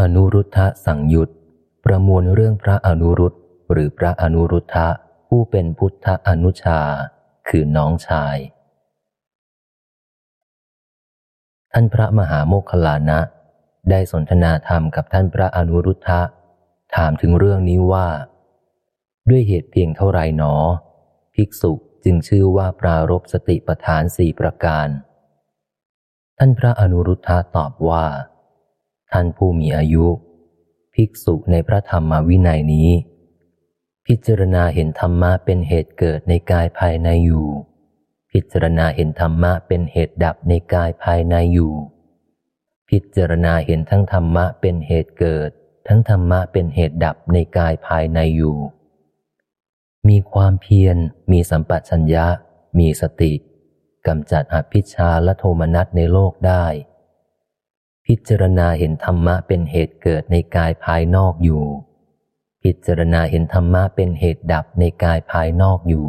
อนุรุทธะสังยุตประมวลเรื่องพระอนุรุตหรือพระอนุรุทธะผู้เป็นพุทธอนุชา คือน้องชาย ท่านพระมหาโมคคลานะ ได้สนทนาธรรมกับท่านพระอนุรุทธะ ถามถึงเรื่องนี้ว่า ด้วยเหตุเพียงเท่าไรหนอ ภิกษุจึงชื่อว่าปรารบสติปทานสี่ประการ ท่านพระอนุรุทธะตอบว่า ท่านผู้มีอายุ ภิกษุในพระธรรมวินัยนี้ พิจารณาเห็นธรรมะเป็นเหตุเกิดในกายภายในอยู่ พิจารณาเห็นธรรมะเป็นเหตุดับในกายภายในอยู่ พิจารณาเห็นทั้งธรรมะเป็นเหตุเกิด ทั้งธรรมะเป็นเหตุดับในกายภายในอยู่ มีความเพียร มีสัมปชัญญะ มีสติกำจัดอภิชาและโทมนัสในโลกได้ พิจารณาเห็นธรรมะเป็นเหตุเกิดในกายภายนอกอยู่ พิจารณาเห็นธรรมะเป็นเหตุดับในกายภายนอกอยู่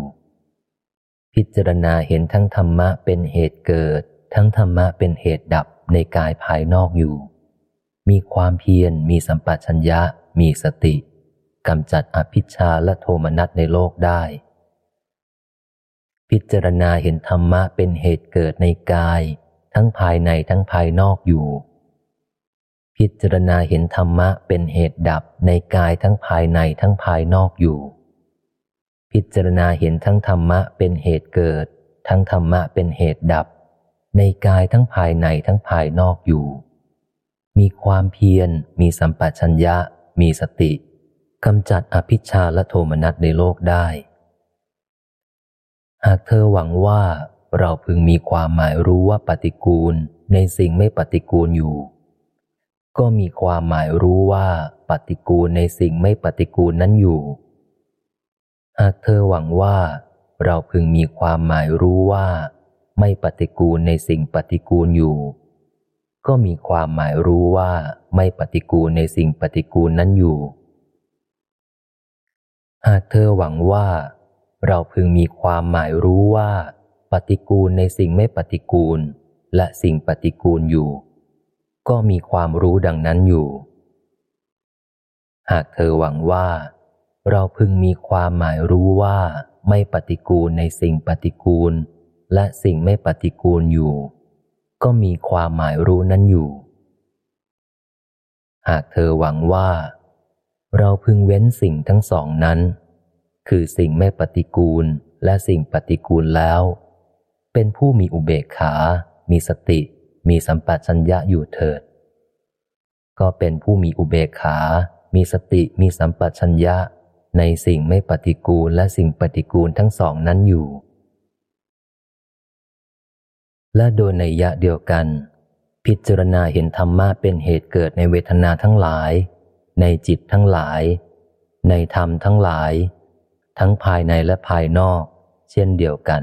พิจารณาเห็นทั้งธรรมะเป็นเหตุเกิด ทั้งธรรมะเป็นเหตุดับในกายภายนอกอยู่ มีความเพียร มีสัมปชัญญะ มีสติกำจัดอภิชาและโทมนัสในโลกได้ พิจารณาเห็นธรรมะเป็นเหตุเกิดในกาย ทั้งภายในทั้งภายนอกอยู่ พิจารณาเห็นธรรมะเป็นเหตุดับในกายทั้งภายในทั้งภายนอกอยู่ พิจารณาเห็นทั้งธรรมะเป็นเหตุเกิด ทั้งธรรมะเป็นเหตุดับ ในกายทั้งภายในทั้งภายนอกอยู่ มีความเพียร มีสัมปชัญญะ มีสติกำจัดอภิชาและโทมนัสในโลกได้ หากเธอหวังว่าเราพึงมีความหมายรู้ว่าปฏิกูลในสิ่งไม่ปฏิกูลอยู่ ก็มีความหมายรู้ว่าปฏิกูลในสิ่งไม่ปฏิกูลนั้นอยู่ หากเธอหวังว่า เราพึงมีความหมายรู้ว่า ไม่ปฏิกูลในสิ่งปฏิกูลอยู่ ก็มีความหมายรู้ว่าไม่ปฏิกูลในสิ่งปฏิกูลนั้นอยู่ หากเธอหวังว่า เราพึงมีความหมายรู้ว่า ปฏิกูลในสิ่งไม่ปฏิกูล และสิ่งปฏิกูลอยู่ ก็มีความรู้ดังนั้นอยู่ หากเธอหวังว่า เราพึงมีความหมายรู้ว่าไม่ปฏิกูลในสิ่งปฏิกูล และสิ่งไม่ปฏิกูลอยู่ ก็มีความหมายรู้นั้นอยู่ หากเธอหวังว่า เราพึงเว้นสิ่งทั้งสองนั้น คือสิ่งไม่ปฏิกูลและสิ่งปฏิกูลแล้ว เป็นผู้มีอุเบกขา มีสติ มีสัมปชัญญะอยู่เถิด ก็เป็นผู้มีอุเบกขา มีสติมีสัมปชัญญะในสิ่งไม่ปฏิกูลและสิ่งปฏิกูลทั้งสองนั้นอยู่ และโดยในยะเดียวกัน พิจารณาเห็นธรรมะเป็นเหตุเกิดในเวทนาทั้งหลาย ในจิตทั้งหลาย ในธรรมทั้งหลาย ทั้งภายในและภายนอก เช่นเดียวกัน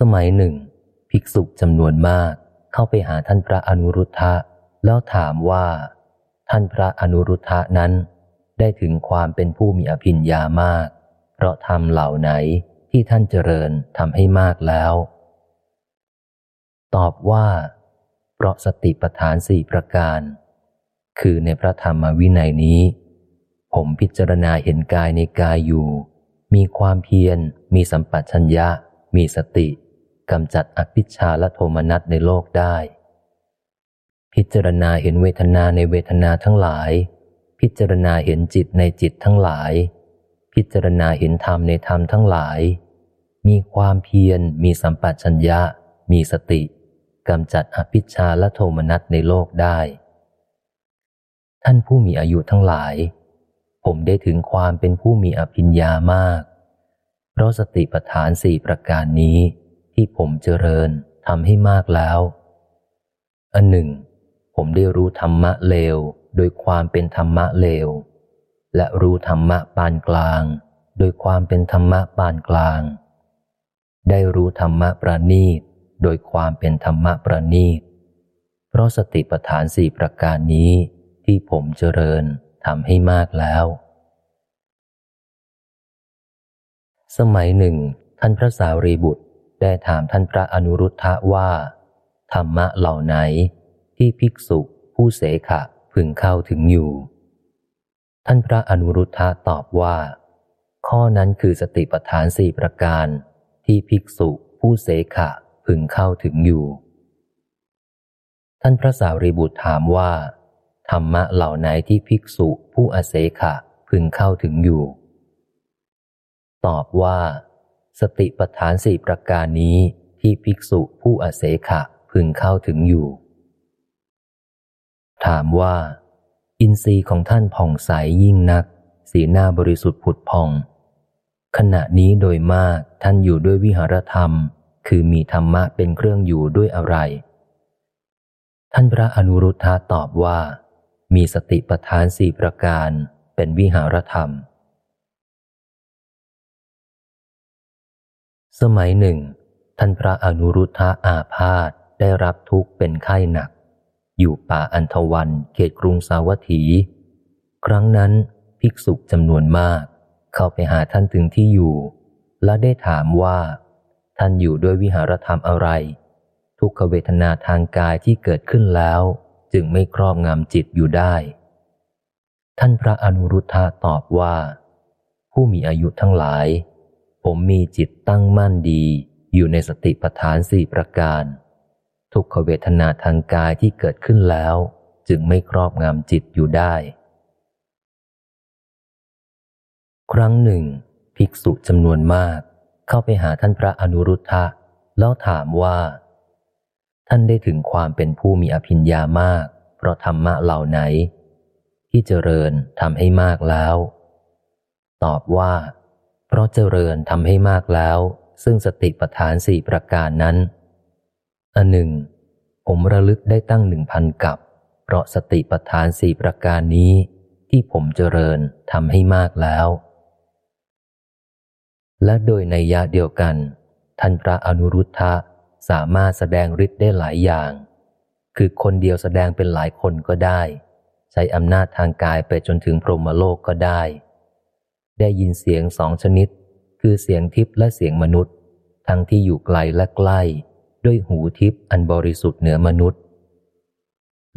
สมัยหนึ่ง ภิกษุจำนวนมากเข้าไปหาท่านพระอนุรุทธะ แล้วถามว่า ท่านพระอนุรุทธะนั้น ได้ถึงความเป็นผู้มีอภิญญามาก เพราะทำเหล่าไหนที่ท่านเจริญทำให้มากแล้ว ตอบว่า เพราะสติปัฏฐานสี่ประการ คือในพระธรรมวินัยนี้ ผมพิจารณาเห็นกายในกายอยู่ มีความเพียร มีสัมปชัญญะ มีสติ กำจัดอภิชาและโทมนัสในโลกได้ พิจารณาเห็นเวทนาในเวทนาทั้งหลาย พิจารณาเห็นจิตในจิตทั้งหลาย พิจารณาเห็นธรรมในธรรมทั้งหลาย มีความเพียร มีสัมปชัญญะ มีสติกำจัดอภิชาและโทมนัสในโลกได้ ท่านผู้มีอายุทั้งหลาย ผมได้ถึงความเป็นผู้มีอภิญญามาก เพราะสติปัฏฐานสี่ประการนี้ ที่ผมเจริญทำให้มากแล้ว อันหนึ่ง ผมได้รู้ธรรมะเลวโดยความเป็นธรรมะเลว และรู้ธรรมะปานกลาง โดยความเป็นธรรมะปานกลาง ได้รู้ธรรมะประณีต โดยความเป็นธรรมะประณีต เพราะสติปัฏฐานสี่ประการนี้ที่ผมเจริญทำให้มากแล้ว สมัยหนึ่ง ท่านพระสารีบุตร ได้ถามท่านพระอนุรุทธะว่า ธรรมะเหล่าไหนที่ภิกษุผู้เสขะพึงเข้าถึงอยู่ ท่านพระอนุรุทธะตอบว่า ข้อนั้นคือสติปัฏฐานสี่ประการ ที่ภิกษุผู้เสขะพึงเข้าถึงอยู่ ท่านพระสารีบุตรถามว่า ธรรมะเหล่าไหนที่ภิกษุผู้อเสขะพึงเข้าถึงอยู่ ตอบว่า สติปัฏฐานสี่ประการนี้ที่ภิกษุผู้อาเสขะพึงเข้าถึงอยู่ ถามว่า อินทรีย์ของท่านผ่องใสยยิ่งนัก สีหน้าบริสุทธิ์ผุดพอง ขณะนี้โดยมากท่านอยู่ด้วยวิหารธรรม คือมีธรรมะเป็นเครื่องอยู่ด้วยอะไร ท่านพระอนุรุทธะตอบว่า มีสติปัฏฐานสี่ประการเป็นวิหารธรรม สมัยหนึ่ง ท่านพระอนุรุทธะอาพาธได้รับทุกข์เป็นไข้หนัก อยู่ป่าอันทวันเขตกรุงสาวัตถี ครั้งนั้นภิกษุจำนวนมาก เข้าไปหาท่านถึงที่อยู่ และได้ถามว่า ท่านอยู่ด้วยวิหารธรรมอะไร ทุกขเวทนาทางกายที่เกิดขึ้นแล้ว จึงไม่ครอบงำจิตอยู่ได้ ท่านพระอนุรุทธะตอบว่า ผู้มีอายุทั้งหลาย ผมมีจิตตั้งมั่นดีอยู่ในสติปัฏฐานสี่ประการ ทุกขเวทนาทางกายที่เกิดขึ้นแล้ว จึงไม่ครอบงำจิตอยู่ได้ ครั้งหนึ่ง ภิกษุจำนวนมาก เข้าไปหาท่านพระอนุรุทธะแล้วถามว่า ท่านได้ถึงความเป็นผู้มีอภิญญามาก เพราะธรรมะเหล่าไหน ที่เจริญทำให้มากแล้ว ตอบว่า เพราะเจริญทำให้มากแล้ว ซึ่งสติปัฏฐานสี่ประการนั้น อันหนึ่ง ผมระลึกได้ตั้งหนึ่งพันกับ เพราะสติปัฏฐานสี่ประการนี้ ที่ผมเจริญทำให้มากแล้ว และโดยในยะเดียวกัน ท่านพระอนุรุทธะสามารถแสดงฤทธิ์ได้หลายอย่าง คือคนเดียวแสดงเป็นหลายคนก็ได้ ใช้อำนาจทางกายไปจนถึงพรหมโลกก็ได้ ได้ยินเสียงสองชนิด คือเสียงทิพย์และเสียงมนุษย์ ทั้งที่อยู่ไกลและใกล้ ด้วยหูทิพย์อันบริสุทธิ์เหนือมนุษย์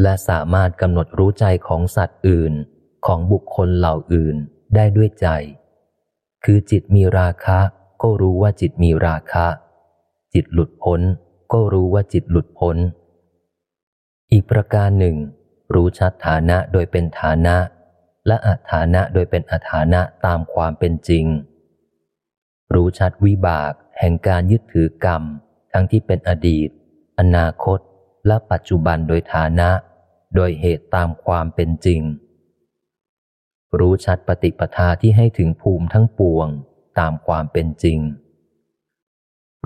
และสามารถกำหนดรู้ใจของสัตว์อื่นของบุคคลเหล่าอื่นได้ด้วยใจ คือจิตมีราคะก็รู้ว่าจิตมีราคะ จิตหลุดพ้น ก็รู้ว่าจิตหลุดพ้น อีกประการหนึ่ง รู้ชัดฐานะโดยเป็นฐานะ และอัฐานะโดยเป็นอัฐานะตามความเป็นจริง รู้ชัดวิบาก แห่งการยึดถือกรรม ทั้งที่เป็นอดีต อนาคต และปัจจุบันโดยฐานะ โดยเหตุตามความเป็นจริง รู้ชัดปฏิปทาที่ให้ถึงภูมิทั้งปวงตามความเป็นจริง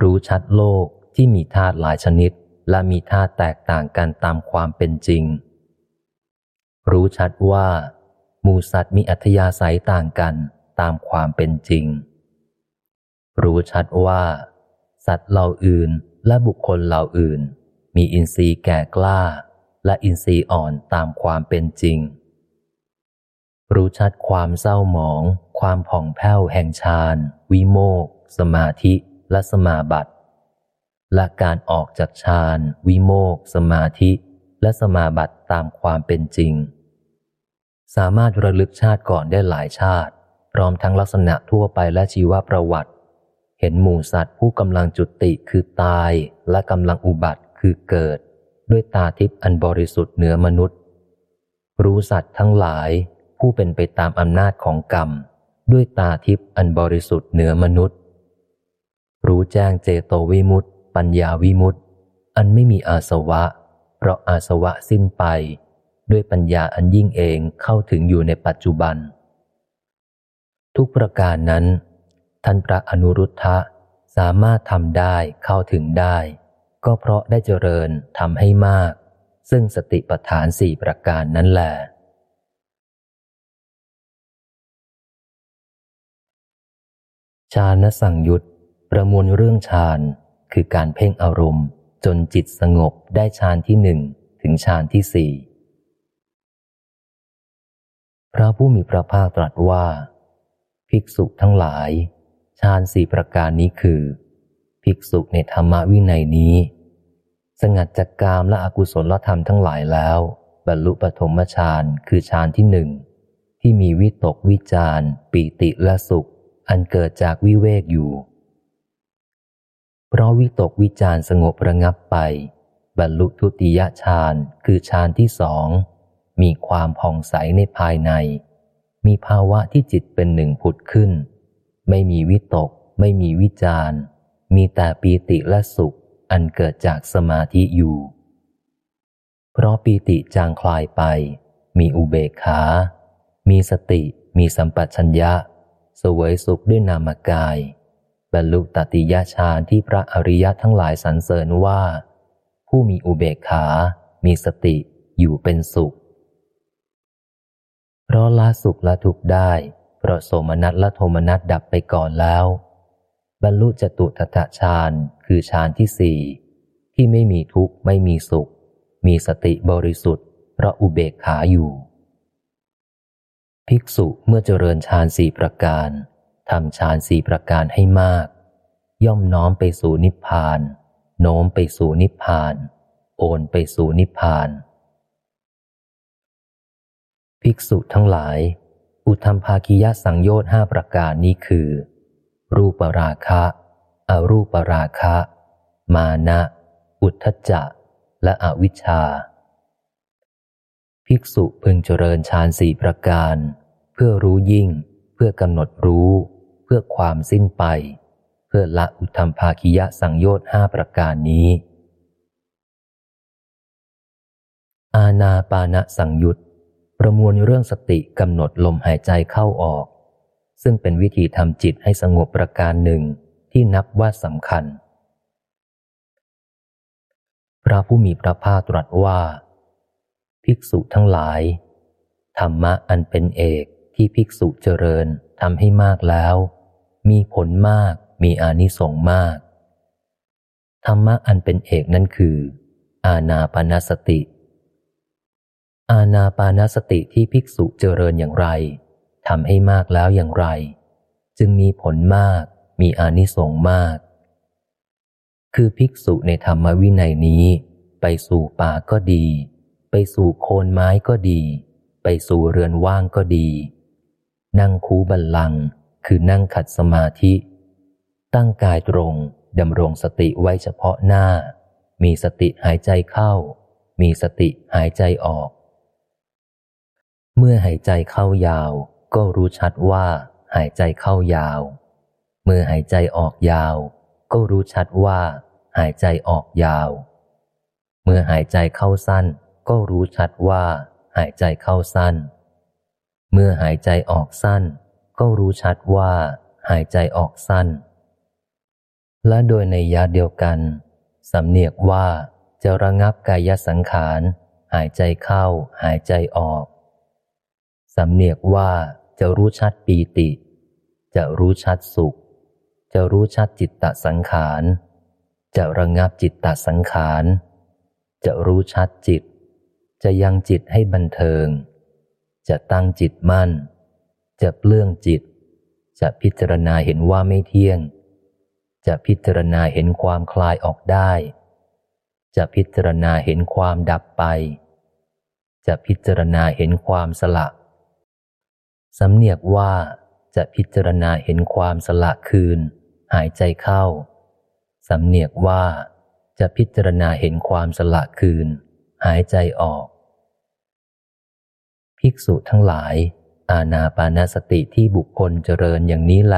รู้ชัดโลกที่มีธาตุหลายชนิด และมีธาตุแตกต่างกันตามความเป็นจริง รู้ชัดว่า หมูสัตว์มีอัธยาศัยต่างกันตามความเป็นจริง รู้ชัดว่า สัตว์เหล่าอื่นและบุคคลเหล่าอื่น มีอินทรีย์แก่กล้า และอินทรีย์อ่อนตามความเป็นจริง รู้ชัดความเศร้าหมอง ความผ่องแผ้วแห่งฌานวิโมก สมาธิและสมาบัติและการออกจากฌานวิโมก สมาธิ และสมาบัติตามความเป็นจริง สามารถระลึกชาติก่อนได้หลายชาติ พร้อมทั้งลักษณะทั่วไปและชีวประวัติ เห็นหมู่สัตว์ผู้กำลังจุติคือตายและกำลังอุบัติคือเกิด ด้วยตาทิพย์อันบริสุทธิ์เหนือมนุษย์ รู้สัตว์ทั้งหลายผู้เป็นไปตามอำนาจของกรรม ด้วยตาทิพย์อันบริสุทธิ์เหนือมนุษย์ รู้แจ้งเจโตวิมุตติปัญญาวิมุตติอันไม่มีอาสวะ เพราะอาสวะสิ้นไป ด้วยปัญญาอันยิ่งเองเข้าถึงอยู่ในปัจจุบัน ทุกประการนั้น ท่านพระอนุรุทธะสามารถทำได้เข้าถึงได้ ก็เพราะได้เจริญทำให้มาก ซึ่งสติปัฏฐานสี่ประการนั้นแหละฌานสั่งยุตประมวลเรื่องฌานคือการเพ่งอารมณ์ จนจิตสงบได้ฌานที่หนึ่งถึงฌานที่สี่ พระผู้มีพระภาคตรัสว่า ภิกษุทั้งหลาย ฌานสี่ประการนี้คือ ภิกษุในธรรมวินัยนี้ สงัดจากกามและอกุศลธรรมทั้งหลายแล้ว บรรลุปฐมฌานคือฌานที่หนึ่ง ที่มีวิตกวิจารปีติและสุข อันเกิดจากวิเวกอยู่ เพราะวิตกวิจารสงบระงับไป บรรลุทุติยฌานคือฌานที่สอง มีความผ่องใสในภายใน มีภาวะที่จิตเป็นหนึ่งผุดขึ้น ไม่มีวิตก ไม่มีวิจารมีแต่ปีติและสุขอันเกิดจากสมาธิอยู่ เพราะปีติจางคลายไป มีอุเบกขา มีสติ มีสัมปชัญญะ สวยสุขด้วยนามกาย บรรลุตติยฌานที่พระอริยะทั้งหลายสรรเสริญว่า ผู้มีอุเบกขา มีสติ อยู่เป็นสุข เพราะละสุขละทุกข์ได้ เพราะโสมนัสและโทมนัสดับไปก่อนแล้ว บรรลุจตุทัตฌานคือฌานที่สี่ที่ไม่มีทุกข์ไม่มีสุข มีสติบริสุทธิ์ เพราะอุเบกขาอยู่ ภิกษุเมื่อเจริญฌานสี่ประการทำฌานสี่ประการให้มาก ย่อมน้อมไปสู่นิพพาน โน้มไปสู่นิพพาน โอนไปสู่นิพพาน ภิกษุทั้งหลาย อุทธมภาคียสังโยชน์ห้าประการนี้คือ รูปราคะ อรูปราคะ มานะ อุทธจะและอวิชชา ภิกษุพึงเจริญฌานสี่ประการ เพื่อรู้ยิ่ง เพื่อกำหนดรู้ เพื่อความสิ้นไป เพื่อละอุทมภาคิยะสังโยชน์ห้าประการนี้ อาณาปานะสังยุต ประมวลเรื่องสติกำหนดลมหายใจเข้าออก ซึ่งเป็นวิธีทำจิตให้สงบประการหนึ่งที่นับว่าสำคัญ พระผู้มีพระภาคตรัสว่า ภิกษุทั้งหลาย ธรรมะอันเป็นเอกที่ภิกษุเจริญทำให้มากแล้ว มีผลมากมีอานิสงส์มาก ธรรมะอันเป็นเอกนั่นคือ อาณาปาสติ อาณาปานสติที่ภิกษุเจริญอย่างไรทำให้มากแล้วอย่างไร จึงมีผลมาก มีอานิสงส์มาก คือภิกษุในธรรมวินัยนี้ ไปสู่ป่าก็ดี ไปสู่โคนไม้ก็ดี ไปสู่เรือนว่างก็ดี นั่งคูบัลลัง คือนั่งขัดสมาธิ ตั้งกายตรงดำรงสติไว้เฉพาะหน้า มีสติหายใจเข้า มีสติหายใจออก เมื่อหายใจเข้ายาว ก็รู้ชัดว่า หายใจเข้ายาว เมื่อหายใจออกยาว ก็รู้ชัดว่า หายใจออกยาว เมื่อหายใจเข้าสั้น ก็รู้ชัดว่า หายใจเข้าสั้น เมื่อหายใจออกสั้น ก็รู้ชัดว่า หายใจออกสั้น และโดยในยาเดียวกันสำเนียกว่าจะระงับกายสังขาร หายใจเข้า หายใจออก สำเนียกว่าจะรู้ชัดปีติ จะรู้ชัดสุข จะรู้ชัดจิตตสังขาร จะระงับจิตตสังขาร จะรู้ชัดจิต จะยังจิตให้บันเทิง จะตั้งจิตมั่น จะเปลื้องจิต จะพิจารณาเห็นว่าไม่เที่ยง จะพิจารณาเห็นความคลายออกได้ จะพิจารณาเห็นความดับไป จะพิจารณาเห็นความสละ สำเนียกว่าจะพิจารณาเห็นความสละคืน หายใจเข้า สำเนียกว่าจะพิจารณาเห็นความสละคืน หายใจออก ภิกษุทั้งหลาย อาณาปานาสติที่บุคคลเจริญอย่างนี้แล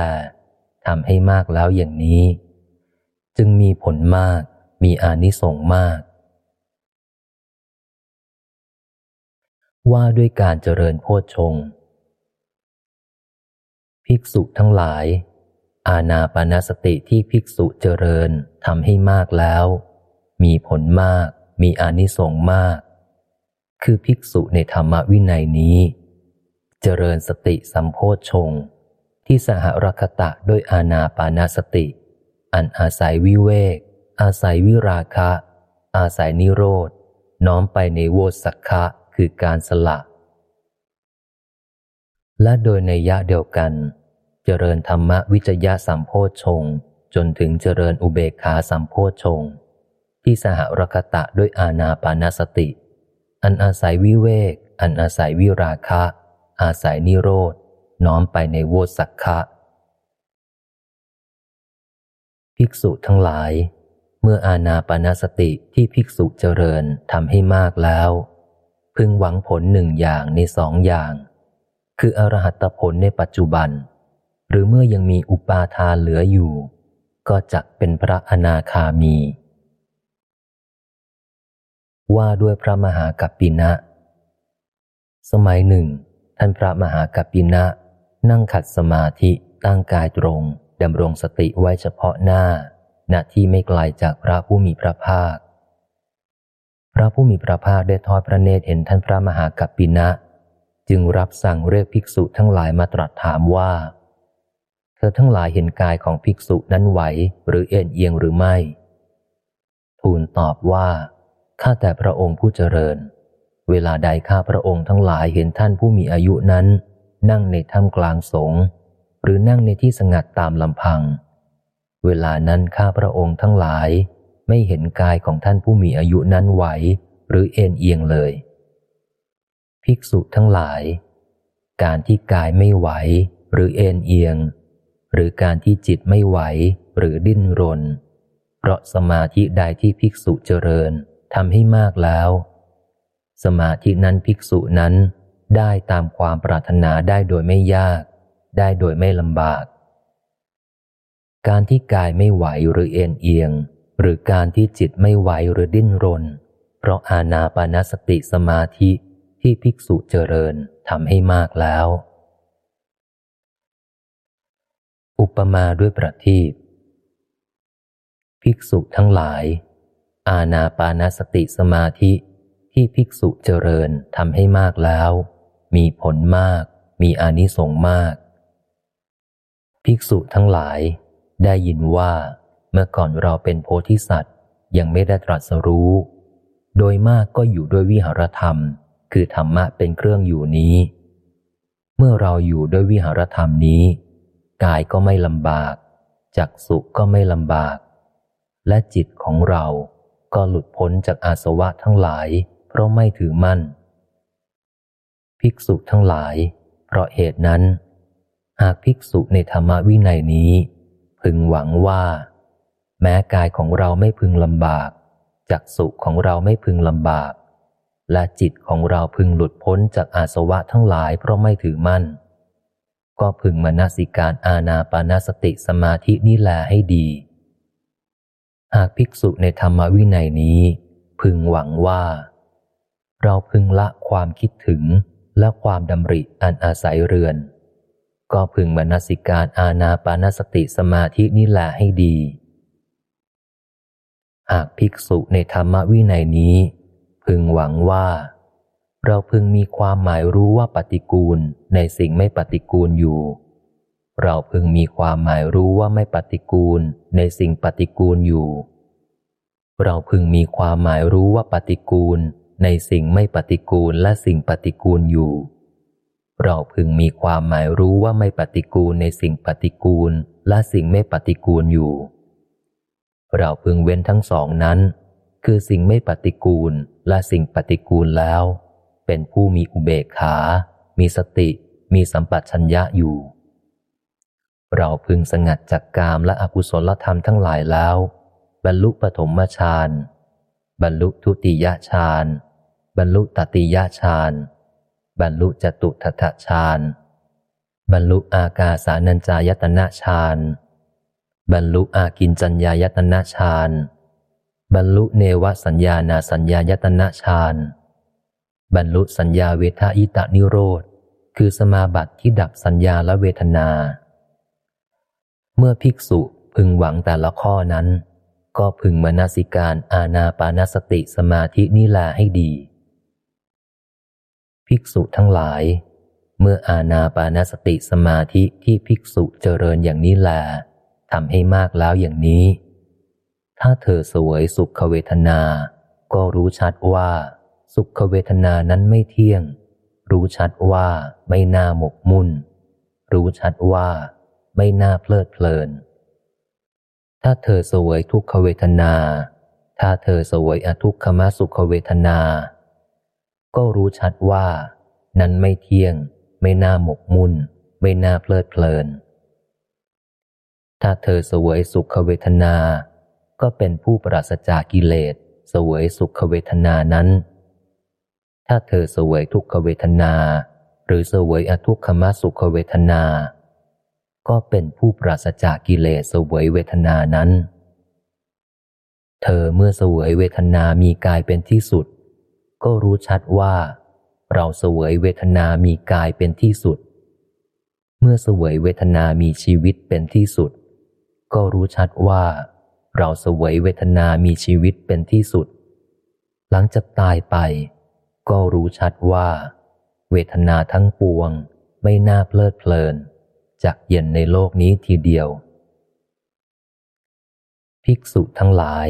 ทำให้มากแล้วอย่างนี้ จึงมีผลมาก มีอานิสงส์มาก ว่าด้วยการเจริญโพชฌงค์ ภิกษุทั้งหลาย อาณาปณสติที่ภิกษุเจริญทำให้มากแล้ว มีผลมาก มีอานิสงส์มาก คือภิกษุในธรรมวินัยนี้ เจริญสติสัมโพชฌงที่สหรคตะด้วยอาณาปานาสติ อันอาศัยวิเวก อาศัยวิราคะ อาศัยนิโรธน้อมไปในโวสักคะคือการสละและโดยในยะเดียวกันเจริญธรรมวิจยะสัมโพชง จนถึงเจริญอุเบกขาสัมโพชง ที่สหรคตะด้วยอาณาปานสติ อันอาศัยวิเวก อันอาศัยวิราคะ อาศัยนิโรธน้อมไปในโวสักคะภิกษุทั้งหลาย เมื่ออาณาปานสติที่ภิกษุเจริญทำให้มากแล้ว พึงหวังผลหนึ่งอย่างในสองอย่าง คืออรหัตผลในปัจจุบัน หรือเมื่อยังมีอุปาทานเหลืออยู่ ก็จักเป็นพระอนาคามี ว่าด้วยพระมหากัปปินะ สมัยหนึ่ง ท่านพระมหากัปปินะ นั่งขัดสมาธิตั้งกายตรงดำรงสติไว้เฉพาะหน้า ณที่ไม่ไกลจากพระผู้มีพระภาค พระผู้มีพระภาคได้ทอดพระเนตรเห็นท่านพระมหากัปปินะ จึงรับสั่งเรียกภิกษุทั้งหลายมาตรัสถามว่า เธอทั้งหลายเห็นกายของภิกษุนั้นไหวหรือเอ็นเอียงหรือไม่ ทูลตอบว่า ข้าแต่พระองค์ผู้เจริญ เวลาใดข้าพระองค์ทั้งหลายเห็นท่านผู้มีอายุนั้น นั่งในถ้ำกลางสง หรือนั่งในที่สงัดตามลำพัง เวลานั้นข้าพระองค์ทั้งหลาย ไม่เห็นกายของท่านผู้มีอายุนั้นไหวหรือเอ็นเอียงเลย ภิกษุทั้งหลาย การที่กายไม่ไหวหรือเอ็นเอียง หรือการที่จิตไม่ไหวหรือดิ้นรน เพราะสมาธิใดที่ภิกษุเจริญทำให้มากแล้ว สมาธินั้นภิกษุนั้นได้ตามความปรารถนาได้โดยไม่ยาก ได้โดยไม่ลำบาก การที่กายไม่ไหวหรือเอ็นเอียง หรือการที่จิตไม่ไหวหรือดิ้นรน เพราะอาณาปานสติสมาธิที่ภิกษุเจริญทำให้มากแล้ว อุปมาด้วยประทีปภิกษุทั้งหลาย อาณาปานสติสมาธิที่ภิกษุเจริญทำให้มากแล้ว มีผลมาก มีอานิสงส์มาก ภิกษุทั้งหลาย ได้ยินว่าเมื่อก่อนเราเป็นโพธิสัตว์ยังไม่ได้ตรัสรู้ โดยมากก็อยู่ด้วยวิหารธรรม คือธรรมะเป็นเครื่องอยู่นี้ เมื่อเราอยู่ด้วยวิหารธรรมนี้ กายก็ไม่ลำบาก จักสุก็ไม่ลำบาก และจิตของเราก็หลุดพ้นจากอาสวะทั้งหลาย เพราะไม่ถือมั่น ภิกษุทั้งหลาย เพราะเหตุนั้น หากภิกษุในธรรมวินัยนี้ พึงหวังว่า แม้กายของเราไม่พึงลำบาก จักสุของเราไม่พึงลำบาก และจิตของเราพึงหลุดพ้นจากอาสวะทั้งหลายเพราะไม่ถือมั่น ก็พึงมนสิการอาณาปานาสติสมาธินี่แลให้ดี หากภิกษุในธรรมวินัยนี้ พึงหวังว่า เราพึงละความคิดถึงและความดำริอันอาศัยเรือน ก็พึงมนสิการอาณาปานสติสมาธินี่แลให้ดี หากภิกษุในธรรมวินัยนี้ พึงหวังว่า เราพึงมีความหมายรู้ว่าปฏิกูลในสิ่งไม่ปฏิกูลอยู่ เราพึงมีความหมายรู้ว่าไม่ปฏิกูลในสิ่งปฏิกูลอยู่ เราพึงมีความหมายรู้ว่าปฏิกูลในสิ่งไม่ปฏิกูลและสิ่งปฏิกูลอยู่ เราพึงมีความหมายรู้ว่าไม่ปฏิกูลในสิ่งปฏิกูลและสิ่งไม่ปฏิกูลอยู่ เราพึงเว้นทั้งสองนั้น คือสิ่งไม่ปฏิกูลและสิ่งปฏิกูลแล้ว เป็นผู้มีอุเบกขา มีสติ มีสัมปชัญญะอยู่ เราพึงสงัดจากกามและอกุศลธรรมทั้งหลายแล้ว บรรลุปฐมฌานบรรลุทุติยฌานบรรลุตติยฌานบรรลุจตุทัตฌานบรรลุอากาสานัญจายตนะฌานบรรลุอากินจัญญายตนะฌานบรรลุเนวสัญญานาสัญญายตนะฌาน บรรลุสัญญาเวทายตานิโรธ คือสมาบัติที่ดับสัญญาและเวทนา เมื่อภิกษุพึงหวังแต่ละข้อนั้น ก็พึงมนาสิการอาณาปานสติสมาธินิลาให้ดี ภิกษุทั้งหลาย เมื่ออาณาปานสติสมาธิที่ภิกษุเจริญอย่างนี้แลทำให้มากแล้วอย่างนี้ ถ้าเธอสวยสุขเวทนา ก็รู้ชัดว่า สุขเวทนานั้นไม่เที่ยง รู้ชัดว่าไม่น่าหมกมุ่น รู้ชัดว่าไม่น่าเพลิดเพลิน ถ้าเธอสวยทุกขเวทนา ถ้าเธอสวยอทุกขมสุขเวทนา ก็รู้ชัดว่า นั้นไม่เที่ยง ไม่น่าหมกมุ่น ไม่น่าเพลิดเพลิน ถ้าเธอสวยสุขเวทนา ก็เป็นผู้ปราศจากกิเลสสวยสุขเวทนานั้น ถ้าเธอสวยทุกขเวทนา หรือสวยอทุกขมสุขเวทนา ก็เป็นผู้ปราศจากกิเลสสวยเวทนานั้น เธอเมื่อสวยเวทนามีกายเป็นที่สุด ก็รู้ชัดว่า เราสวยเวทนามีกายเป็นที่สุด เมื่อสวยเวทนามีชีวิตเป็นที่สุด ก็รู้ชัดว่า เราสวยเวทนามีชีวิตเป็นที่สุด หลังจากตายไป ก็รู้ชัดว่า เวทนาทั้งปวงไม่น่าเพลิดเพลินจากเย็นในโลกนี้ทีเดียว ภิกษุทั้งหลาย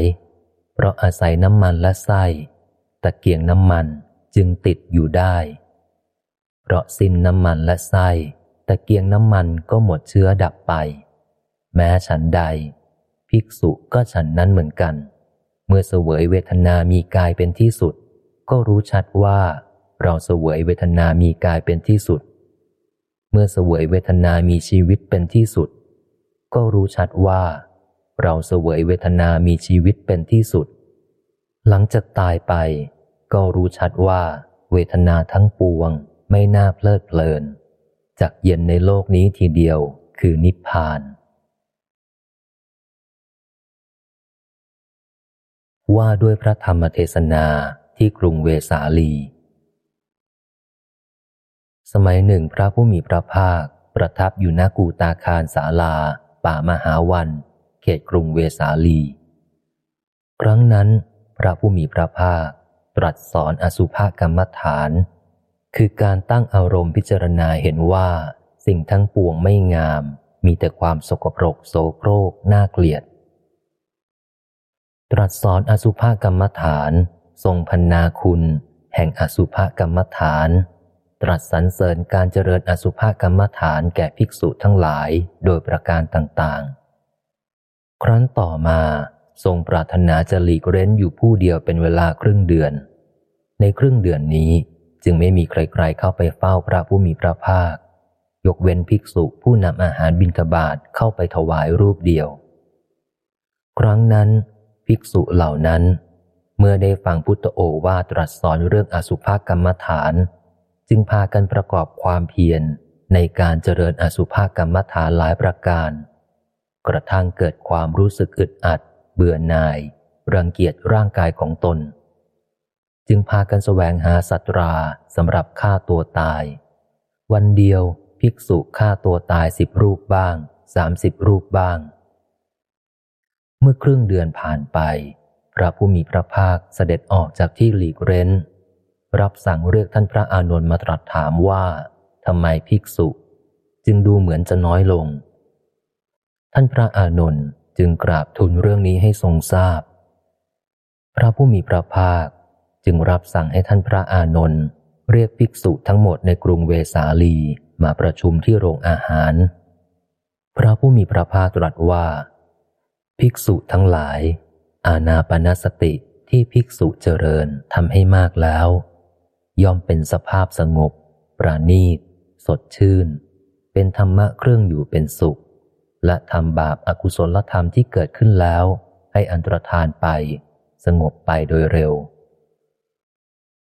เพราะอาศัยน้ำมันและไส้ตะเกียงน้ำมันจึงติดอยู่ได้ เพราะสิ้นน้ำมันและไส้ตะเกียงน้ำมันก็หมดเชื้อดับไป แม้ฉันใด ภิกษุก็ฉันนั้นเหมือนกัน เมื่อเสวยเวทนามีกายเป็นที่สุด ก็รู้ชัดว่า เราเสวยเวทนามีกายเป็นที่สุด เมื่อเสวยเวทนามีชีวิตเป็นที่สุด ก็รู้ชัดว่า เราเสวยเวทนามีชีวิตเป็นที่สุด หลังจากตายไป ก็รู้ชัดว่า เวทนาทั้งปวงไม่น่าเพลิดเพลินจากเย็นในโลกนี้ทีเดียวคือนิพพาน ว่าด้วยพระธรรมเทศนา ที่กรุงเวสาลี สมัยหนึ่งพระผู้มีพระภาค ประทับอยู่ณกูตาคารศาลา ป่ามหาวัน เขตกรุงเวสาลี ครั้งนั้น พระผู้มีพระภาค ตรัสสอนอสุภกรรมฐาน คือการตั้งอารมณ์พิจารณาเห็นว่าสิ่งทั้งปวงไม่งาม มีแต่ความสกปรกโสโครกน่าเกลียดตรัสสอนอสุภกรรมฐาน ทรงพันนาคุณ แห่งอสุภกรรมฐาน ตรัสสรรเสริญการเจริญอสุภกรรมฐานแก่ภิกษุทั้งหลายโดยประการต่างๆ ครั้นต่อมาทรงปรารถนาจะหลีกเร้นอยู่ผู้เดียวเป็นเวลาครึ่งเดือน ในครึ่งเดือนนี้จึงไม่มีใครๆเข้าไปเฝ้าพระผู้มีพระภาค ยกเว้นภิกษุผู้นำอาหารบิณฑบาตเข้าไปถวายรูปเดียว ครั้งนั้น ภิกษุเหล่านั้น เมื่อได้ฟังพุทธโอวาตรัสสอนเรื่องอสุภกรรมฐาน จึงพากันประกอบความเพียรในการเจริญอสุภกรรมฐานหลายประการ กระทั่งเกิดความรู้สึกอึดอัด เบื่อหน่าย รังเกียจร่างกายของตน จึงพากันแสวงหาสัตราสำหรับฆ่าตัวตาย วันเดียวภิกษุฆ่าตัวตายสิบรูปบ้างสามสิบรูปบ้าง เมื่อครึ่งเดือนผ่านไป ระผู้มีพระภาคเสด็จออกจากที่หลีกเร้น รับสั่งเรียกท่านพระอานนท์มาตรัสถามว่าทำไมภิกษุ จึงดูเหมือนจะน้อยลง ท่านพระอานนท์จึงกราบทูลเรื่องนี้ให้ทรงทราบ พระผู้มีพระภาคจึงรับสั่งให้ท่านพระอานนท์เรียกภิกษุทั้งหมดในกรุงเวสาลีมาประชุมที่โรงอาหาร พระผู้มีพระภาคตรัสว่า ภิกษุทั้งหลาย อาณาปณสติที่ภิกษุเจริญทำให้มากแล้ว ย่อมเป็นสภาพสงบ ปราณีต สดชื่น เป็นธรรมะเครื่องอยู่เป็นสุข และทำบาปอากุศลธรรมที่เกิดขึ้นแล้ว ให้อันตรธานไป สงบไปโดยเร็ว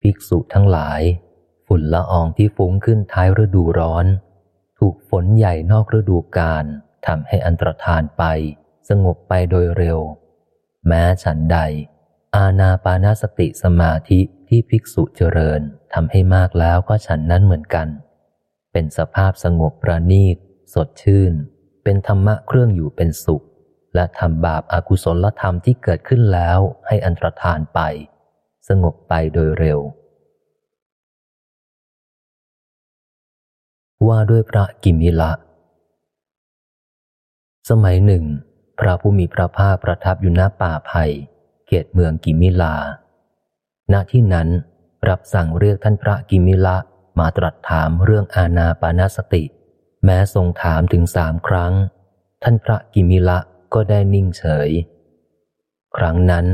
ภิกษุทั้งหลาย ฝุ่นละอองที่ฟุ้งขึ้นท้ายฤดูร้อน ถูกฝนใหญ่นอกฤดูกาลทำให้อันตรธานไป สงบไปโดยเร็ว แม้ฉันใด อาณาปานาสติสมาธิที่ภิกษุเจริญทำให้มากแล้วก็ฉันนั้นเหมือนกัน เป็นสภาพสงบประณีต สดชื่น เป็นธรรมะเครื่องอยู่เป็นสุข และทำบาปอากุศลธรรมที่เกิดขึ้นแล้วให้อันตรธานไป สงบไปโดยเร็ว ว่าด้วยพระกิมิละ สมัยหนึ่ง พระผู้มีพระภาคประทับอยู่หน้าป่าไผ่เขตเมืองกิมิลา ณที่นั้นรับสั่งเรียกท่านพระกิมิละมาตรัสถามเรื่องอาณาปานาสติ แม้ทรงถามถึงสามครั้ง ท่านพระกิมิละก็ได้นิ่งเฉย ครั้งนั้น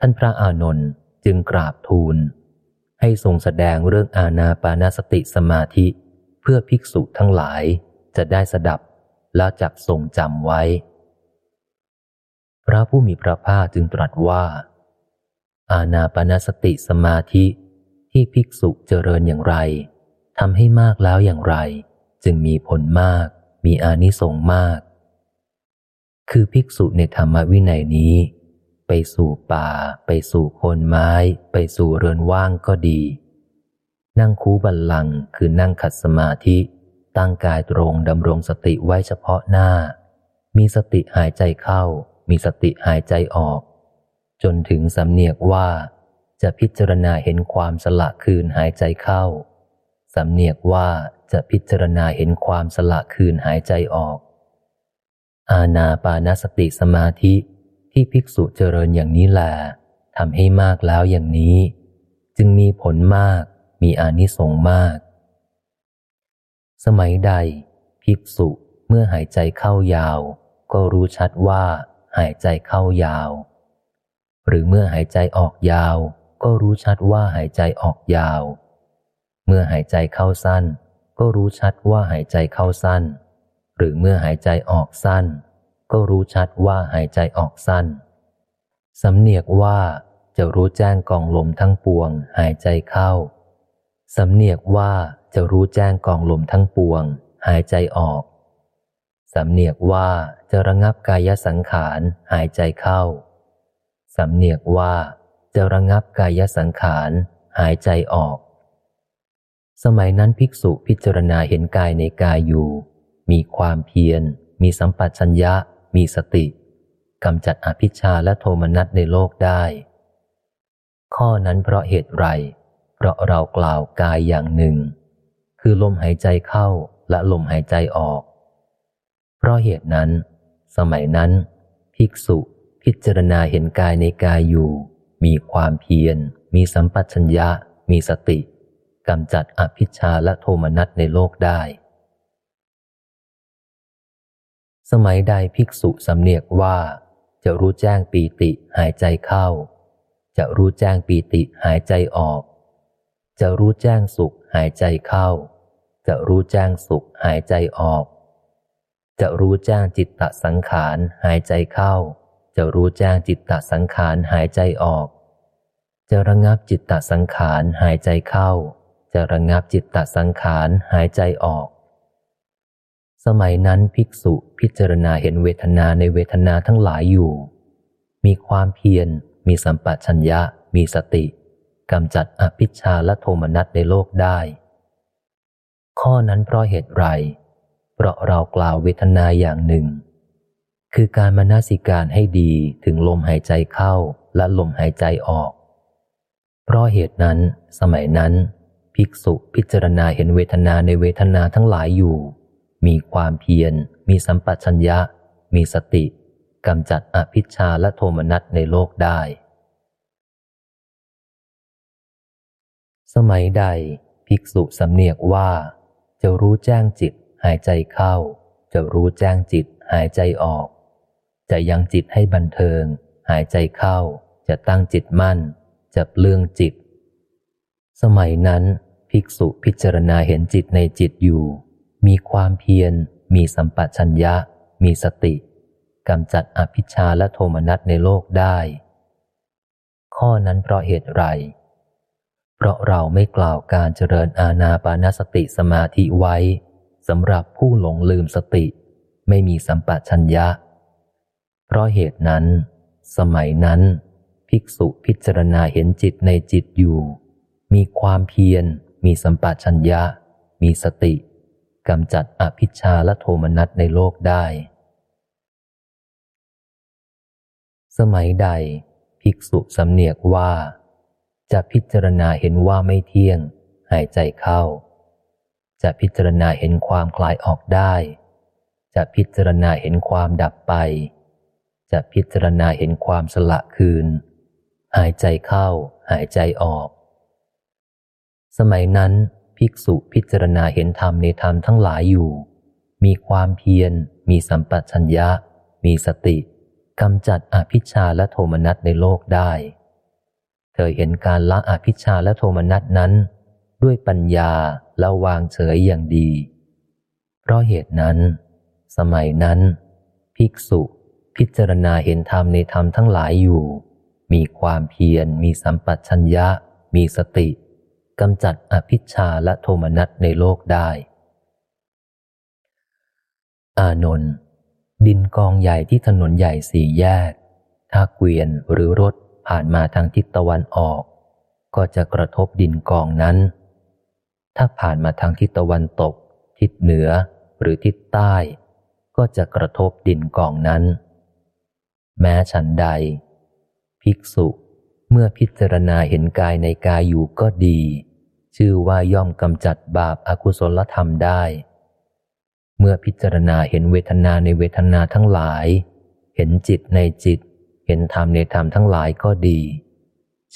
ท่านพระอานนท์จึงกราบทูล ให้ทรงแสดงเรื่องอาณาปานาสติสมาธิ เพื่อภิกษุทั้งหลายจะได้สดับแล้วจักทรงจำไว้ พระผู้มีพระภาคจึงตรัสว่า อาณาปานาสติสมาธิที่ภิกษุเจริญอย่างไรทำให้มากแล้วอย่างไร จึงมีผลมาก มีอานิสงส์มาก คือภิกษุในธรรมวินัยนี้ ไปสู่ป่า ไปสู่โคนไม้ ไปสู่เรือนว่างก็ดี นั่งคูบัลลังคือนั่งขัดสมาธิ ตั้งกายตรงดำรงสติไว้เฉพาะหน้า มีสติหายใจเข้า มีสติหายใจออก จนถึงสำเนียกว่า จะพิจารณาเห็นความสละคืนหายใจเข้า สำเนียกว่าจะพิจารณาเห็นความสละคืนหายใจออก อาณาปานสติสมาธิที่ภิกษุเจริญอย่างนี้แหละทำให้มากแล้วอย่างนี้ จึงมีผลมาก มีอานิสงส์มาก สมัยใด ภิกษุเมื่อหายใจเข้ายาว ก็รู้ชัดว่า หายใจเข้ายาว หรือเมื่อหายใจออกยาว ก็รู้ชัดว่าหายใจออกยาว เมื่อหายใจเข้าสั้น ก็รู้ชัดว่าหายใจเข้าสั้น หรือเมื่อหายใจออกสั้น ก็รู้ชัดว่าหายใจออกสั้น สำเนียกว่าจะรู้แจ้งกองลมทั้งปวง หายใจเข้า สำเนียกว่าจะรู้แจ้งกองลมทั้งปวง หายใจออก สำเนียกว่าจะระงับกายสังขารหายใจเข้า สำเนียกว่าจะระงับกายสังขารหายใจออก สมัยนั้นภิกษุพิจารณาเห็นกายในกายอยู่ มีความเพียร มีสัมปัชัญญะ มีสติกำจัดอภิชาและโทมนัสในโลกได้ ข้อนั้นเพราะเหตุไร เพราะเรากล่าวกายอย่างหนึ่ง คือลมหายใจเข้าและลมหายใจออก เพราะเหตุนั้น สมัยนั้น ภิกษุพิจารณาเห็นกายในกายอยู่ มีความเพียร มีสัมปชัญญะ มีสติกำจัดอภิชาและโทมนัสในโลกได้ สมัยใดภิกษุสำเนียกว่า จะรู้แจ้งปีติหายใจเข้า จะรู้แจ้งปีติหายใจออก จะรู้แจ้งสุขหายใจเข้า จะรู้แจ้งสุขหายใจออก จะรู้แจ้งจิตตสังขารหายใจเข้า จะรู้แจ้งจิตตสังขารหายใจออก จะระงับจิตตสังขารหายใจเข้า จะระงับจิตตสังขารหายใจออก สมัยนั้นภิกษุพิจารณาเห็นเวทนาในเวทนาทั้งหลายอยู่ มีความเพียร มีสัมปชัญญะ มีสติกำจัดอภิชาและโทมนัสในโลกได้ ข้อนั้นเพราะเหตุไร เพราะเรากล่าวเวทนาอย่างหนึ่ง คือการมานาสิการให้ดีถึงลมหายใจเข้าและลมหายใจออก เพราะเหตุนั้น สมัยนั้น ภิกษุพิจารณาเห็นเวทนาในเวทนาทั้งหลายอยู่ มีความเพียร มีสัมปชัญญะ มีสติกำจัดอภิชาและโทมนัสในโลกได้ สมัยใดภิกษุสำเนียกว่าจะรู้แจ้งจิต หายใจเข้า จะรู้แจ้งจิตหายใจออก จะยังจิตให้บันเทิง หายใจเข้า จะตั้งจิตมั่น จะเปลืองจิต สมัยนั้น ภิกษุพิจารณาเห็นจิตในจิตอยู่ มีความเพียร มีสัมปชัญญะ มีสติกำจัดอภิชาและโทมนัสในโลกได้ ข้อนั้นเพราะเหตุไร เพราะเราไม่กล่าวการเจริญอาณาปานสติสมาธิไว้ สำหรับผู้หลงลืมสติ ไม่มีสัมปชัญญะ เพราะเหตุนั้น สมัยนั้น ภิกษุพิจารณาเห็นจิตในจิตอยู่ มีความเพียร มีสัมปชัญญะ มีสติกำจัดอภิชาและโทมนัสในโลกได้ สมัยใด ภิกษุสำเนียกว่า จะพิจารณาเห็นว่าไม่เที่ยง หายใจเข้า จะพิจารณาเห็นความคลายออกได้ จะพิจารณาเห็นความดับไป จะพิจารณาเห็นความสละคืน หายใจเข้า หายใจออก สมัยนั้น ภิกษุพิจารณาเห็นธรรมในธรรมทั้งหลายอยู่ มีความเพียร มีสัมปชัญญะ มีสติกำจัดอภิชาและโทมนัสในโลกได้ เธอเห็นการละอภิชาและโทมนัสนั้น ด้วยปัญญา และวางเฉยอย่างดี เพราะเหตุนั้น สมัยนั้น ภิกษุพิจารณาเห็นธรรมในธรรมทั้งหลายอยู่ มีความเพียร มีสัมปัชัญญะ มีสติกำจัดอภิชาและโทมนัสในโลกได้ อานนท์ดินกองใหญ่ที่ถนนใหญ่สี่แยก ถ้าเกวียนหรือรถผ่านมาทางทิศตะวันออก ก็จะกระทบดินกองนั้น ถ้าผ่านมาทางทิศตะวันตก ทิศเหนือหรือทิศใต้ ก็จะกระทบดินกองนั้น แม้ฉันใด ภิกษุเมื่อพิจารณาเห็นกายในกายอยู่ก็ดี ชื่อว่าย่อมกำจัดบาปอากุศลธรรมได้ เมื่อพิจารณาเห็นเวทนาในเวทนาทั้งหลาย เห็นจิตในจิต เห็นธรรมในธรรมทั้งหลายก็ดี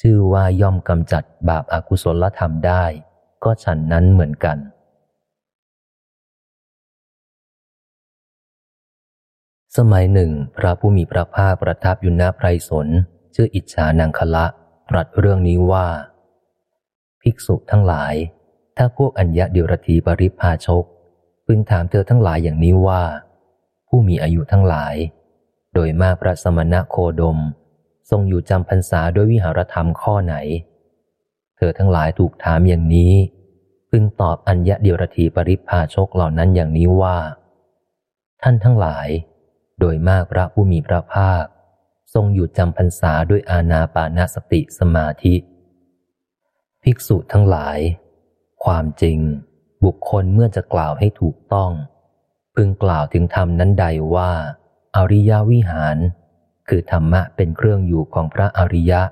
ชื่อว่าย่อมกำจัดบาปอากุศลธรรมได้ ก็ฉันนั้นเหมือนกันสมัยหนึ่ง พระผู้มีพระภาคประทับอยู่หน้าไพรสนชื่ออิจฉานังคละ ตรัสเรื่องนี้ว่า ภิกษุทั้งหลาย ถ้าพวกอัญญะเดียรธีปริพาชก พึงถามเธอทั้งหลายอย่างนี้ว่า ผู้มีอายุทั้งหลาย โดยมากพระสมณะโคดม ทรงอยู่จำพรรษาด้วยวิหารธรรมข้อไหน เธอทั้งหลายถูกถามอย่างนี้ พึงตอบอัญญะเดียรธีปริพาชกเหล่านั้นอย่างนี้ว่า ท่านทั้งหลาย โดยมากพระผู้มีพระภาค ทรงอยู่จำพรรษาด้วยอาณาปานาสติสมาธิ ภิกษุทั้งหลาย ความจริง บุคคลเมื่อจะกล่าวให้ถูกต้อง พึงกล่าวถึงธรรมนั้นใดว่า อริยวิหาร คือธรรมะเป็นเครื่องอยู่ของพระอริยะ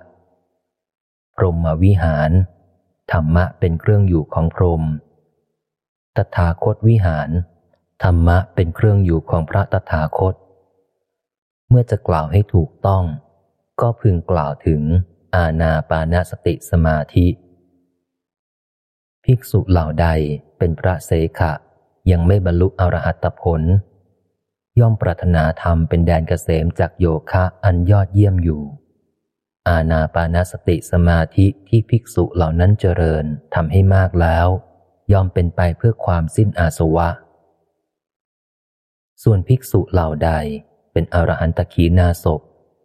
พรหมวิหาร ธรรมะเป็นเครื่องอยู่ของพรหมตถาคตวิหาร ธรรมะเป็นเครื่องอยู่ของพระตถาคต เมื่อจะกล่าวให้ถูกต้อง ก็พึงกล่าวถึงอาณาปานาสติสมาธิ ภิกษุเหล่าใดเป็นพระเสขะยังไม่บรรลุอรหัตผล ย่อมปรารถนาธรรมเป็นแดนเกษมจากโยคะอันยอดเยี่ยมอยู่ อาณาปานาสติสมาธิที่ภิกษุเหล่านั้นเจริญทำให้มากแล้วย่อมเป็นไปเพื่อความสิ้นอาสวะ ส่วนภิกษุเหล่าใดเป็นอรหันตขีนาศพ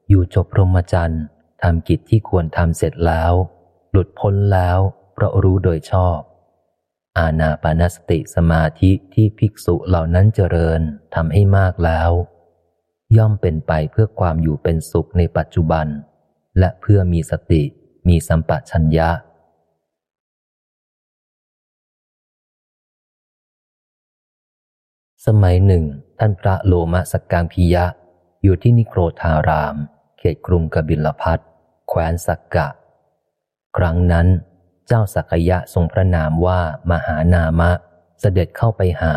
อยู่จบพรหมจรรย์ทำกิจที่ควรทำเสร็จแล้ว หลุดพ้นแล้วเพราะรู้โดยชอบ อาณาปานสติสมาธิที่ภิกษุเหล่านั้นเจริญทำให้มากแล้ว ย่อมเป็นไปเพื่อความอยู่เป็นสุขในปัจจุบัน และเพื่อมีสติมีสัมปชัญญะ สมัยหนึ่ง ท่านพระโลมะสกกังพิยะ อยู่ที่นิโครธาราม เขตกรุงกบิลพัทแคว้นสักกะ ครั้งนั้นเจ้าสักยะทรงพระนามว่ามหานามะ เสด็จเข้าไปหา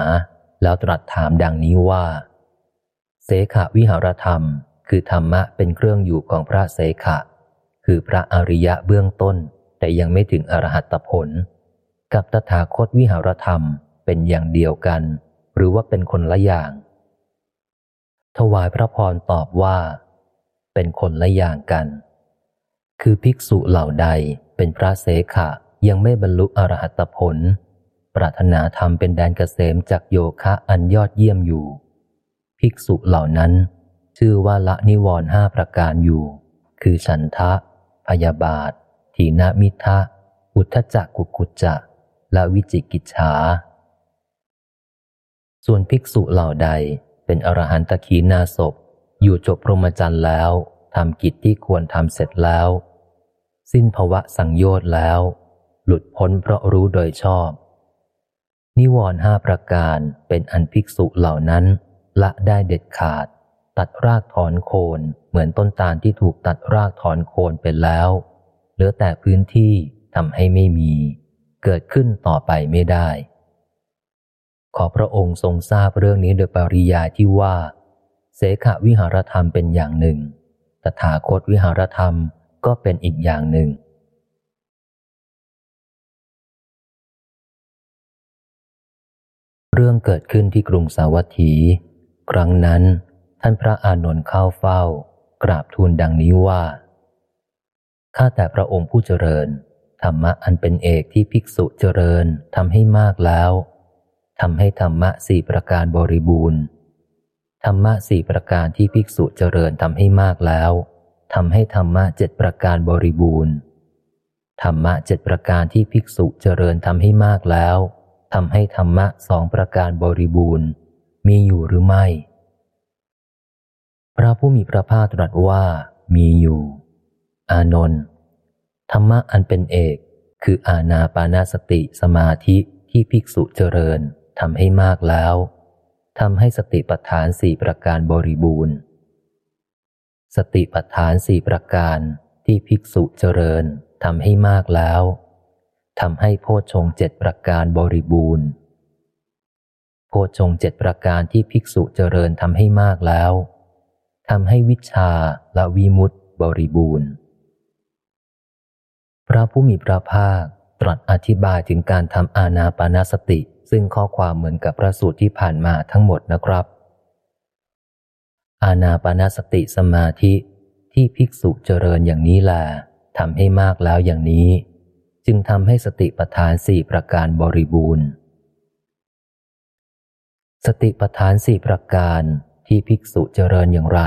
แล้วตรัสถามดังนี้ว่า เสขวิหารธรรม คือธรรมะเป็นเครื่องอยู่ของพระเสขะ คือพระอริยะเบื้องต้น แต่ยังไม่ถึงอรหัตผล กับตถาคตวิหารธรรมเป็นอย่างเดียวกัน หรือว่าเป็นคนละอย่าง ถวายพระพรตอบว่า เป็นคนละอย่างกัน คือภิกษุเหล่าใดเป็นพระเสขะยังไม่บรรลุอรหัตผล ปรารถนาธรรมเป็นแดนเกษมจากโยคะอันยอดเยี่ยมอยู่ ภิกษุเหล่านั้น ชื่อว่าละนิวรห้าประการอยู่ คือฉันทะ พยาบาท ทีนามิทะ อุทจักกุกุจจะและวิจิกิจฉา ส่วนภิกษุเหล่าใดเป็นอรหันตขีนาศพ อยู่จบพรหมจรรย์แล้วทำกิจที่ควรทำเสร็จแล้ว สิ้นภวะสังโยชน์แล้ว หลุดพ้นเพราะรู้โดยชอบ นิวรห้าประการเป็นอันภิกษุเหล่านั้นละได้เด็ดขาด ตัดรากถอนโคนเหมือนต้นตาลที่ถูกตัดรากถอนโคนไปแล้ว เหลือแต่พื้นที่ทำให้ไม่มี เกิดขึ้นต่อไปไม่ได้ ขอพระองค์ทรงทราบเรื่องนี้โดยปริยายที่ว่า เสขวิหารธรรมเป็นอย่างหนึ่ง ตถาคตวิหารธรรมก็เป็นอีกอย่างหนึ่งเรื่องเกิดขึ้นที่กรุงสาวัตถี ครั้งนั้น ท่านพระอานนท์เข้าเฝ้า กราบทูลดังนี้ว่า ข้าแต่พระองค์ผู้เจริญ ธรรมะอันเป็นเอกที่ภิกษุเจริญทำให้มากแล้วทำให้ธรรมะสี่ประการบริบูรณ์ ธรรมะสี่ประการที่ภิกษุเจริญทำให้มากแล้วทำให้ธรรมะเจ็ดประการบริบูรณ์ ธรรมะเจ็ดประการที่ภิกษุเจริญทำให้มากแล้วทำให้ธรรมะสองประการบริบูรณ์ มีอยู่หรือไม่ พระผู้มีพระภาคตรัสว่ามีอยู่ อานนท์ธรรมะอันเป็นเอกคืออาณาปานาสติสมาธิที่ภิกษุเจริญทำให้มากแล้วทำให้สติปัฏฐานสี่ประการบริบูรณ์ สติปัฏฐานสี่ประการที่ภิกษุเจริญทำให้มากแล้วทำให้โพชงเจ็ดประการบริบูรณ์ โพชงเจ็ดประการที่ภิกษุเจริญทำให้มากแล้ว ทำให้วิชาและวิมุตติบริบูรณ์ พระผู้มีพระภาคตรัสอธิบายถึงการทำอาณาปานาสติ ซึ่งข้อความเหมือนกับพระสูตรที่ผ่านมาทั้งหมดนะครับ อาณาปานาสติสมาธิที่ภิกษุเจริญอย่างนี้แหละทำให้มากแล้วอย่างนี้ จึงทำให้สติปัฏฐานสี่ประการบริบูรณ์ สติปัฏฐานสี่ประการ ที่ภิกษุเจริญอย่างไร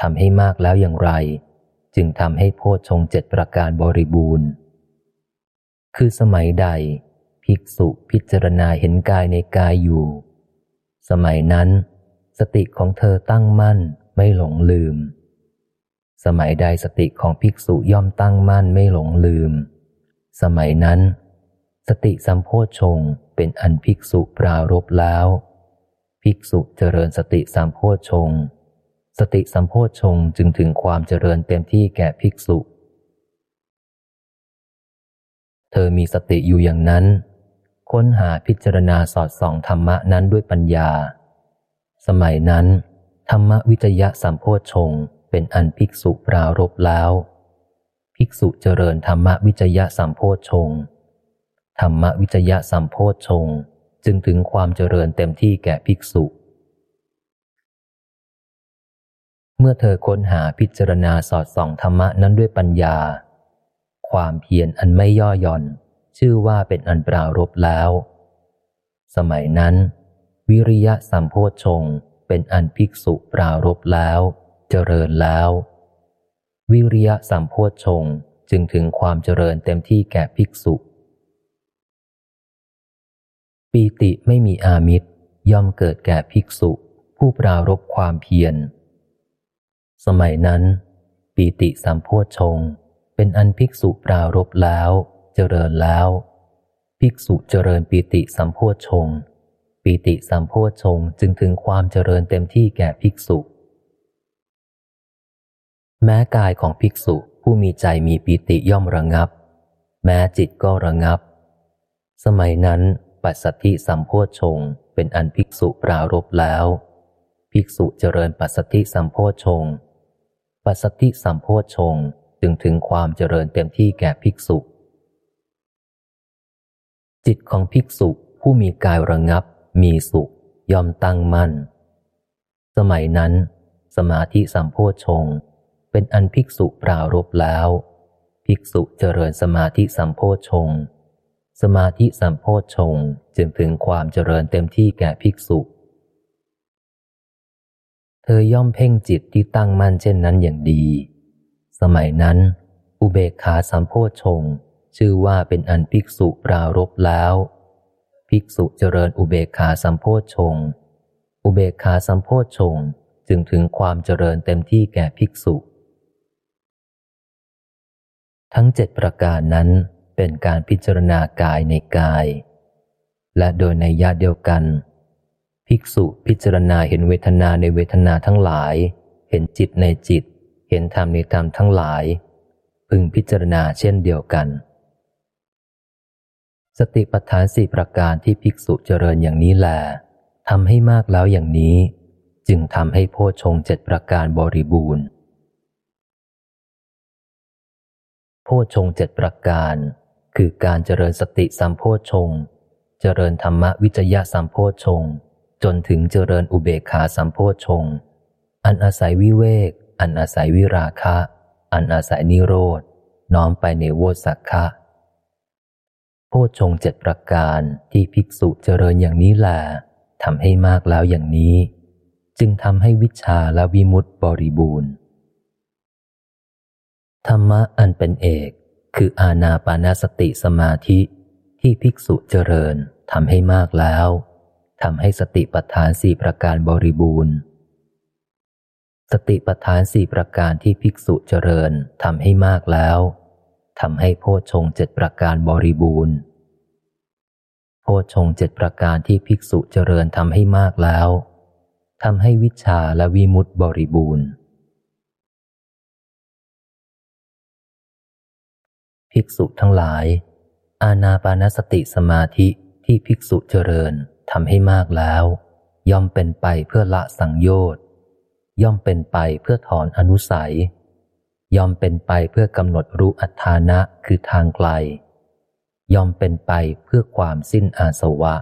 ทำให้มากแล้วอย่างไร จึงทำให้โพชงเจ็ดประการบริบูรณ์ คือสมัยใด ภิกษุพิจารณาเห็นกายในกายอยู่ สมัยนั้น สติของเธอตั้งมั่นไม่หลงลืม สมัยใดสติของภิกษุย่อมตั้งมั่นไม่หลงลืม สมัยนั้น สติสัมโพชงเป็นอันภิกษุปรารบแล้ว ภิกษุเจริญสติสัมโพชง สติสัมโพชงจึงถึงความเจริญเต็มที่แก่ภิกษุ เธอมีสติอยู่อย่างนั้น ค้นหาพิจารณาสอดส่องธรรมะนั้นด้วยปัญญา สมัยนั้น ธรรมวิจยะสัมโพชงเป็นอันภิกษุปรารบแล้ว ภิกษุเจริญธรรมวิจยะสัมโพชงธรรมวิจยะสัมโพชง จึงถึงความเจริญเต็มที่แก่ภิกษุ เมื่อเธอค้นหาพิจารณาสอดส่องธรรมะนั้นด้วยปัญญา ความเพียรอันไม่ย่อหย่อน ชื่อว่าเป็นอันปรารบแล้ว สมัยนั้น วิริยะสัมโพชงเป็นอันภิกษุปรารบแล้ว เจริญแล้ว วิริยะสัมโพชงจึงถึงความเจริญเต็มที่แก่ภิกษุ ปีติไม่มีอามิตรย่อมเกิดแก่ภิกษุ ผู้ปรารบความเพียร สมัยนั้น ปีติสัมโพชงเป็นอันภิกษุปรารบแล้ว เจริญแล้ว ภิกษุเจริญปีติสัมโพชงปีติสัมโพชงจึงถึงความเจริญเต็มที่แก่ภิกษุ แม้กายของภิกษุผู้มีใจมีปีติย่อมระงับ แม้จิตก็ระงับ สมัยนั้น ปัสสัทธิสัมโพชงเป็นอันภิกษุปรารบแล้ว ภิกษุเจริญปัสสัทธิสัมโพชงปัสสัทธิสัมโพชงจึงถึงความเจริญเต็มที่แก่ภิกษุ จิตของภิกษุผู้มีกายระงับ มีสุขยอมตั้งมั่น สมัยนั้น สมาธิสัมโพชงเป็นอันภิกษุปรารบแล้ว ภิกษุเจริญสมาธิสัมโพชง สมาธิสัมโพชฌงจึงถึงความเจริญเต็มที่แก่ภิกษุ เธอย่อมเพ่งจิตที่ตั้งมั่นเช่นนั้นอย่างดี สมัยนั้น อุเบกขาสัมโพชฌงชื่อว่าเป็นอันภิกษุปรารบแล้ว ภิกษุเจริญอุเบกขาสัมโพชฌงอุเบกขาสัมโพชฌงจึงถึงความเจริญเต็มที่แก่ภิกษุ ทั้งเจ็ดประการนั้น เป็นการพิจารณากายในกาย และโดยในญาติเดียวกัน ภิกษุพิจารณาเห็นเวทนาในเวทนาทั้งหลาย เห็นจิตในจิต เห็นธรรมในธรรมทั้งหลาย พึงพิจารณาเช่นเดียวกัน สติปัฏฐานสี่ประการที่ภิกษุเจริญอย่างนี้แหลทำให้มากแล้วอย่างนี้ จึงทำให้โพชงเจ็ดประการบริบูรณ์ โพชงเจ็ดประการ คือการเจริญสติสัมโพชงเจริญธรรมวิจยะสัมโพชงจนถึงเจริญอุเบกขาสัมโพชงอันอาศัยวิเวก อันอาศัยวิราคะ อันอาศัยนิโรธน้อมไปในโวสักคะโพชงเจ็ดประการที่ภิกษุเจริญอย่างนี้แหละทำให้มากแล้วอย่างนี้ จึงทำให้วิชาและวิมุตติบริบูรณ์ ธรรมะอันเป็นเอก คืออาณาปานาสติสมาธิที่ภิกษุเจริญทำให้มากแล้วทำให้สติปัฏฐานสี่ประการบริบูรณ์ สติปัฏฐานสี่ประการที่ภิกษุเจริญทำให้มากแล้วทำให้โพชงเจ็ดประการบริบูรณ์ โพชงเจ็ดประการที่ภิกษุเจริญทำให้มากแล้วทำให้วิชาและวิมุตติบริบูรณ์ ภิกษุทั้งหลาย อาณาปานสติสมาธิที่ภิกษุเจริญทำให้มากแล้ว ย่อมเป็นไปเพื่อละสังโยชน์ย่อมเป็นไปเพื่อถอนอนุสัย ย่อมเป็นไปเพื่อกำหนดรู้อัฏฐานะคือทางไกล ย่อมเป็นไปเพื่อความสิ้นอาสวะ